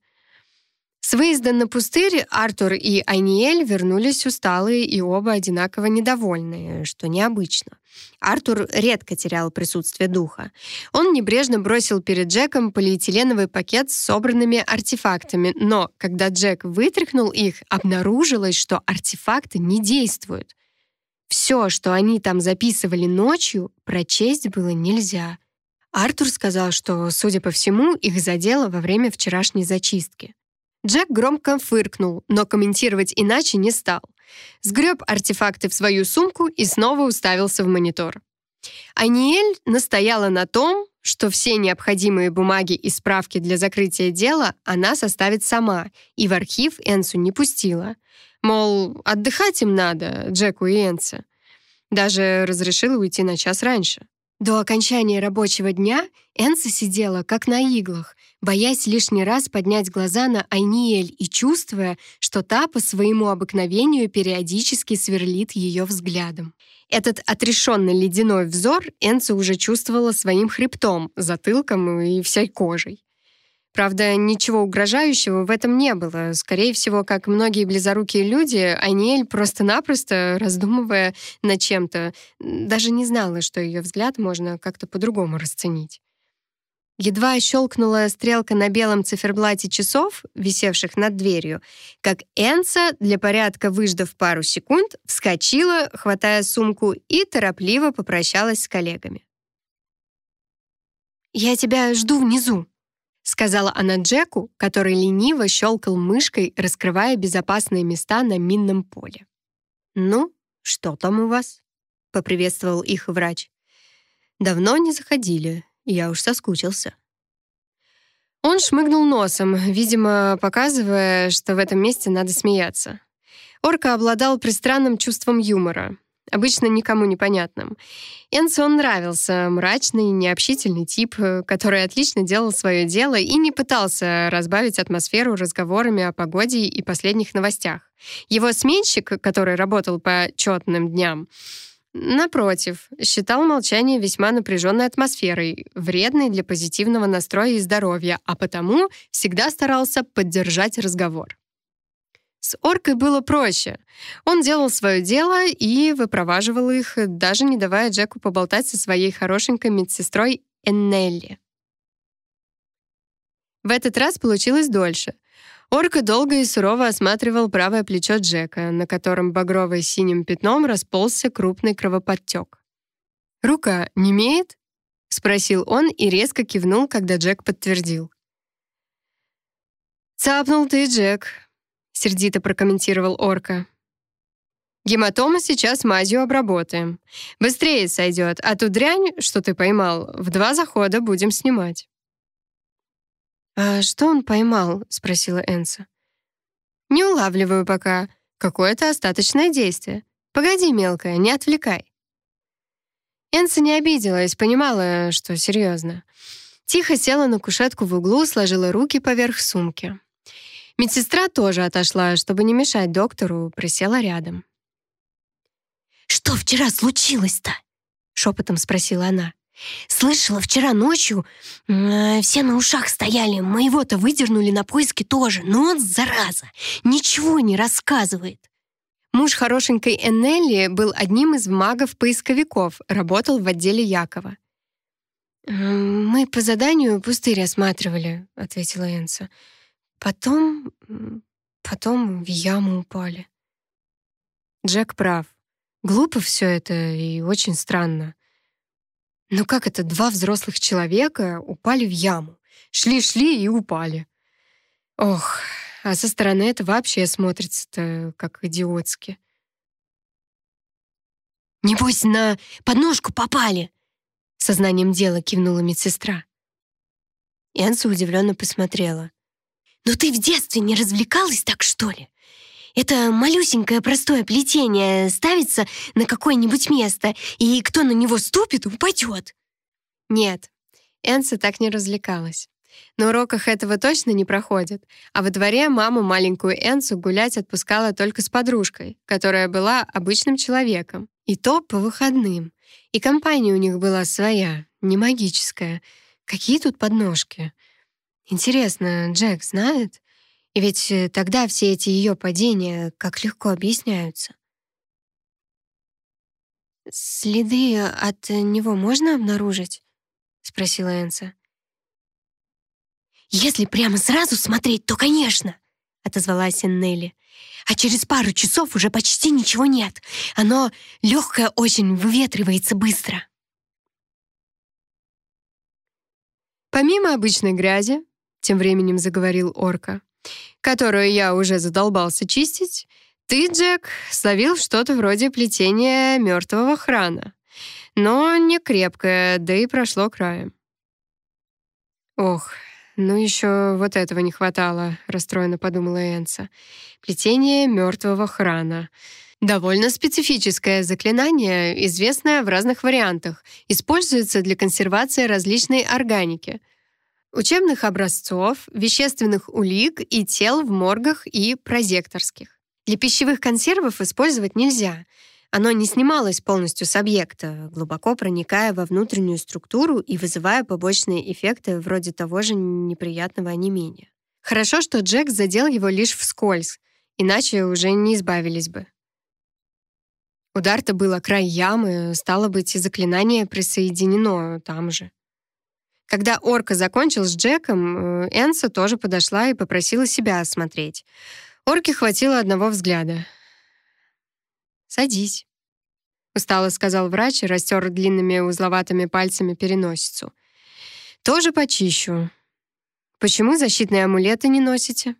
Speaker 2: С выезда на пустырь Артур и Айниэль вернулись усталые и оба одинаково недовольные, что необычно. Артур редко терял присутствие духа. Он небрежно бросил перед Джеком полиэтиленовый пакет с собранными артефактами, но когда Джек вытряхнул их, обнаружилось, что артефакты не действуют. Все, что они там записывали ночью, прочесть было нельзя. Артур сказал, что, судя по всему, их задело во время вчерашней зачистки. Джек громко фыркнул, но комментировать иначе не стал. Сгреб артефакты в свою сумку и снова уставился в монитор. Аниэль настояла на том, что все необходимые бумаги и справки для закрытия дела она составит сама, и в архив Энсу не пустила. Мол, отдыхать им надо, Джеку и Энсе. Даже разрешила уйти на час раньше. До окончания рабочего дня Энса сидела как на иглах, боясь лишний раз поднять глаза на Айниэль и чувствуя, что та по своему обыкновению периодически сверлит ее взглядом. Этот отрешенный ледяной взор Энса уже чувствовала своим хребтом, затылком и всей кожей. Правда, ничего угрожающего в этом не было. Скорее всего, как многие близорукие люди, Айниэль просто-напросто, раздумывая над чем-то, даже не знала, что ее взгляд можно как-то по-другому расценить. Едва щелкнула стрелка на белом циферблате часов, висевших над дверью, как Энса, для порядка выждав пару секунд, вскочила, хватая сумку, и торопливо попрощалась с коллегами. «Я тебя жду внизу», — сказала она Джеку, который лениво щелкал мышкой, раскрывая безопасные места на минном поле. «Ну, что там у вас?» — поприветствовал их врач. «Давно не заходили, я уж соскучился». Он шмыгнул носом, видимо, показывая, что в этом месте надо смеяться. Орка обладал пристранным чувством юмора обычно никому непонятным. Энсу он нравился, мрачный, необщительный тип, который отлично делал свое дело и не пытался разбавить атмосферу разговорами о погоде и последних новостях. Его сменщик, который работал по четным дням, Напротив, считал молчание весьма напряженной атмосферой, вредной для позитивного настроя и здоровья, а потому всегда старался поддержать разговор. С оркой было проще. Он делал свое дело и выпроваживал их, даже не давая Джеку поболтать со своей хорошенькой медсестрой Эннелли. В этот раз получилось дольше. Орка долго и сурово осматривал правое плечо Джека, на котором багрово-синим пятном расползся крупный кровоподтек. «Рука не имеет?» — спросил он и резко кивнул, когда Джек подтвердил. «Цапнул ты, Джек», сердито прокомментировал орка. Гематома сейчас мазью обработаем. Быстрее сойдет, а ту дрянь, что ты поймал, в два захода будем снимать. «А что он поймал?» — спросила Энса. «Не улавливаю пока. Какое-то остаточное действие. Погоди, мелкая, не отвлекай». Энса не обиделась, понимала, что серьезно. Тихо села на кушетку в углу, сложила руки поверх сумки. Медсестра тоже отошла, чтобы не мешать доктору, присела рядом.
Speaker 3: «Что вчера случилось-то?» — шепотом спросила она. «Слышала, вчера ночью э, все на ушах стояли, моего-то выдернули на поиски тоже, но он, зараза, ничего не рассказывает».
Speaker 1: Муж хорошенькой Эннелли был одним из магов-поисковиков, работал в отделе Якова.
Speaker 2: «Мы по заданию пустырь осматривали», — ответила Энса. Потом... потом в яму упали. Джек прав. Глупо все это и очень странно. Но как это два взрослых человека упали в яму? Шли-шли и упали. Ох, а со стороны это вообще смотрится-то как идиотски.
Speaker 3: «Небось, на подножку попали!» Сознанием дела кивнула медсестра.
Speaker 2: Энса удивленно посмотрела.
Speaker 3: «Ну ты в детстве не развлекалась так, что ли? Это малюсенькое простое плетение ставится на какое-нибудь место, и кто на него ступит, упадет».
Speaker 1: «Нет, Энса так не развлекалась. На уроках этого точно не проходит, а во дворе мама маленькую Энсу гулять отпускала только с подружкой, которая была обычным человеком, и то по выходным. И компания у них была своя, не магическая. Какие тут подножки? Интересно, Джек знает? И ведь э, тогда все эти ее падения как легко объясняются. «Следы от него можно обнаружить?» — спросила Энса.
Speaker 3: «Если прямо сразу смотреть, то, конечно», — отозвалась Нелли. «А через пару часов уже почти ничего нет. Оно легкое очень, выветривается быстро».
Speaker 1: Помимо обычной грязи, тем временем заговорил Орка, которую я уже задолбался чистить, ты, Джек, словил что-то вроде плетения мертвого храна, но не крепкое, да и прошло краем. Ох, ну еще вот этого не хватало, расстроенно подумала Энса. Плетение мертвого храна. Довольно специфическое заклинание, известное в разных вариантах, используется для консервации различной органики — учебных образцов, вещественных улик и тел в моргах и прозекторских. Для пищевых консервов использовать нельзя. Оно не снималось полностью с объекта, глубоко проникая во внутреннюю структуру и вызывая побочные эффекты вроде того же неприятного онемения. Хорошо, что Джек задел его лишь вскользь, иначе уже не избавились бы. Удар-то был о край ямы, стало быть, и заклинание присоединено там же. Когда орка закончил с Джеком, э, Энса тоже подошла и попросила себя осмотреть. Орке хватило одного взгляда. «Садись», — устало сказал врач и растер длинными узловатыми пальцами переносицу. «Тоже почищу. Почему защитные амулеты не носите?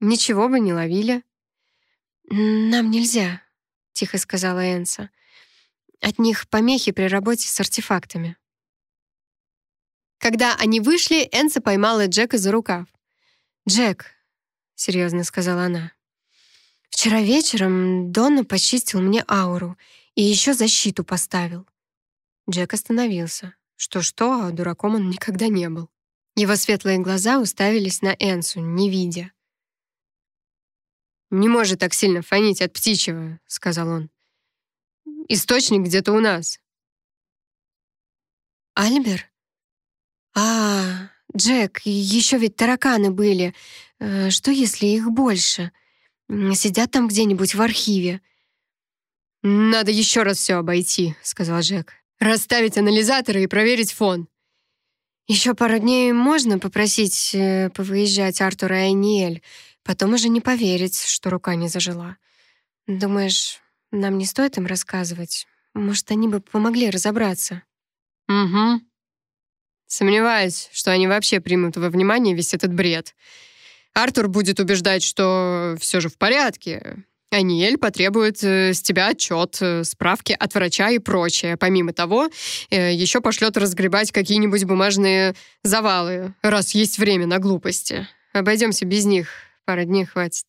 Speaker 1: Ничего бы не ловили».
Speaker 3: «Нам нельзя», — тихо сказала Энса. «От них помехи при работе с артефактами».
Speaker 1: Когда они вышли, Энса поймала Джека за рукав. «Джек», — серьезно сказала она, — «вчера вечером Донна почистил мне ауру и еще защиту поставил». Джек остановился. Что-что, а дураком он никогда не был. Его светлые глаза уставились на Энсу, не видя. «Не может так сильно фонить от птичьего», — сказал он. «Источник где-то у нас».
Speaker 3: «Альбер?» «А, Джек, еще ведь тараканы были. Э, что, если их больше? Сидят там где-нибудь в архиве».
Speaker 1: «Надо еще раз все обойти», — сказал Джек. «Расставить анализаторы и проверить фон».
Speaker 3: Еще пару дней можно попросить э, повыезжать Артура и Аниэль, потом уже не поверить, что рука не зажила. Думаешь, нам не стоит им рассказывать? Может, они бы помогли разобраться?»
Speaker 1: «Угу», Сомневаюсь, что они вообще примут во внимание весь этот бред. Артур будет убеждать, что все же в порядке. Аниэль потребует э, с тебя отчет, э, справки от врача и прочее. Помимо того, э, еще пошлет разгребать какие-нибудь бумажные завалы, раз есть время на глупости. Обойдемся без них, пара дней хватит.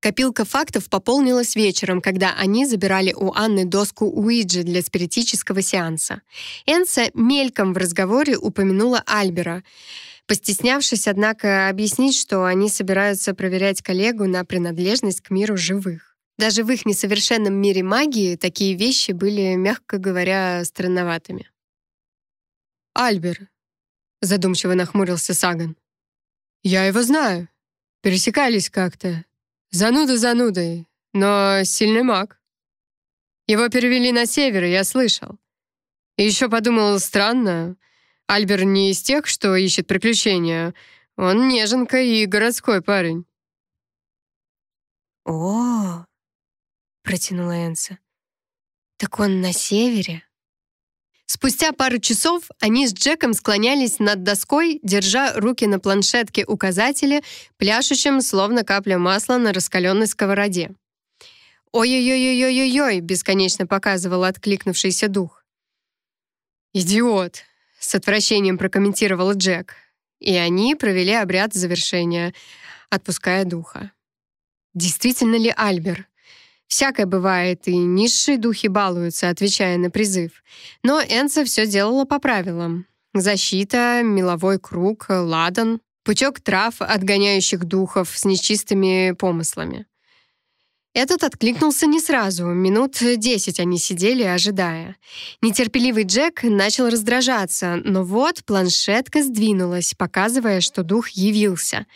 Speaker 1: Копилка фактов пополнилась вечером, когда они забирали у Анны доску Уиджи для спиритического сеанса. Энса мельком в разговоре упомянула Альбера, постеснявшись, однако, объяснить, что они собираются проверять коллегу на принадлежность к миру живых. Даже в их несовершенном мире магии такие вещи были, мягко говоря, странноватыми. «Альбер», — задумчиво нахмурился Саган. «Я его знаю. Пересекались как-то. Зануда занудой, но сильный маг. Его перевели на север, я слышал. И еще подумал, странно, Альбер не из тех, что ищет приключения. Он неженка и городской парень.
Speaker 3: «О, — протянула Энса, — так он на севере?»
Speaker 1: Спустя пару часов они с Джеком склонялись над доской, держа руки на планшетке указателя, пляшущим, словно капля масла на раскаленной сковороде. «Ой-ой-ой-ой-ой-ой!» — бесконечно показывал откликнувшийся дух. «Идиот!» — с отвращением прокомментировал Джек. И они провели обряд завершения, отпуская духа. Действительно ли Альбер? Всякое бывает, и низшие духи балуются, отвечая на призыв. Но Энса все делала по правилам. Защита, меловой круг, ладан, пучок трав, отгоняющих духов с нечистыми помыслами. Этот откликнулся не сразу. Минут десять они сидели, ожидая. Нетерпеливый Джек начал раздражаться, но вот планшетка сдвинулась, показывая, что дух явился.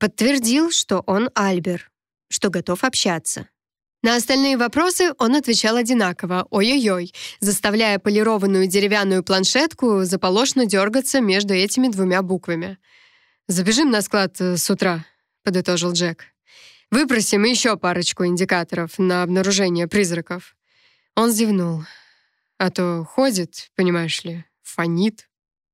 Speaker 1: Подтвердил, что он Альбер, что готов общаться. На остальные вопросы он отвечал одинаково «Ой-ой-ой», заставляя полированную деревянную планшетку заполошно дергаться между этими двумя буквами. «Забежим на склад э, с утра», — подытожил Джек. Выпросим еще парочку индикаторов на обнаружение призраков». Он зевнул. А то ходит, понимаешь ли, фонит.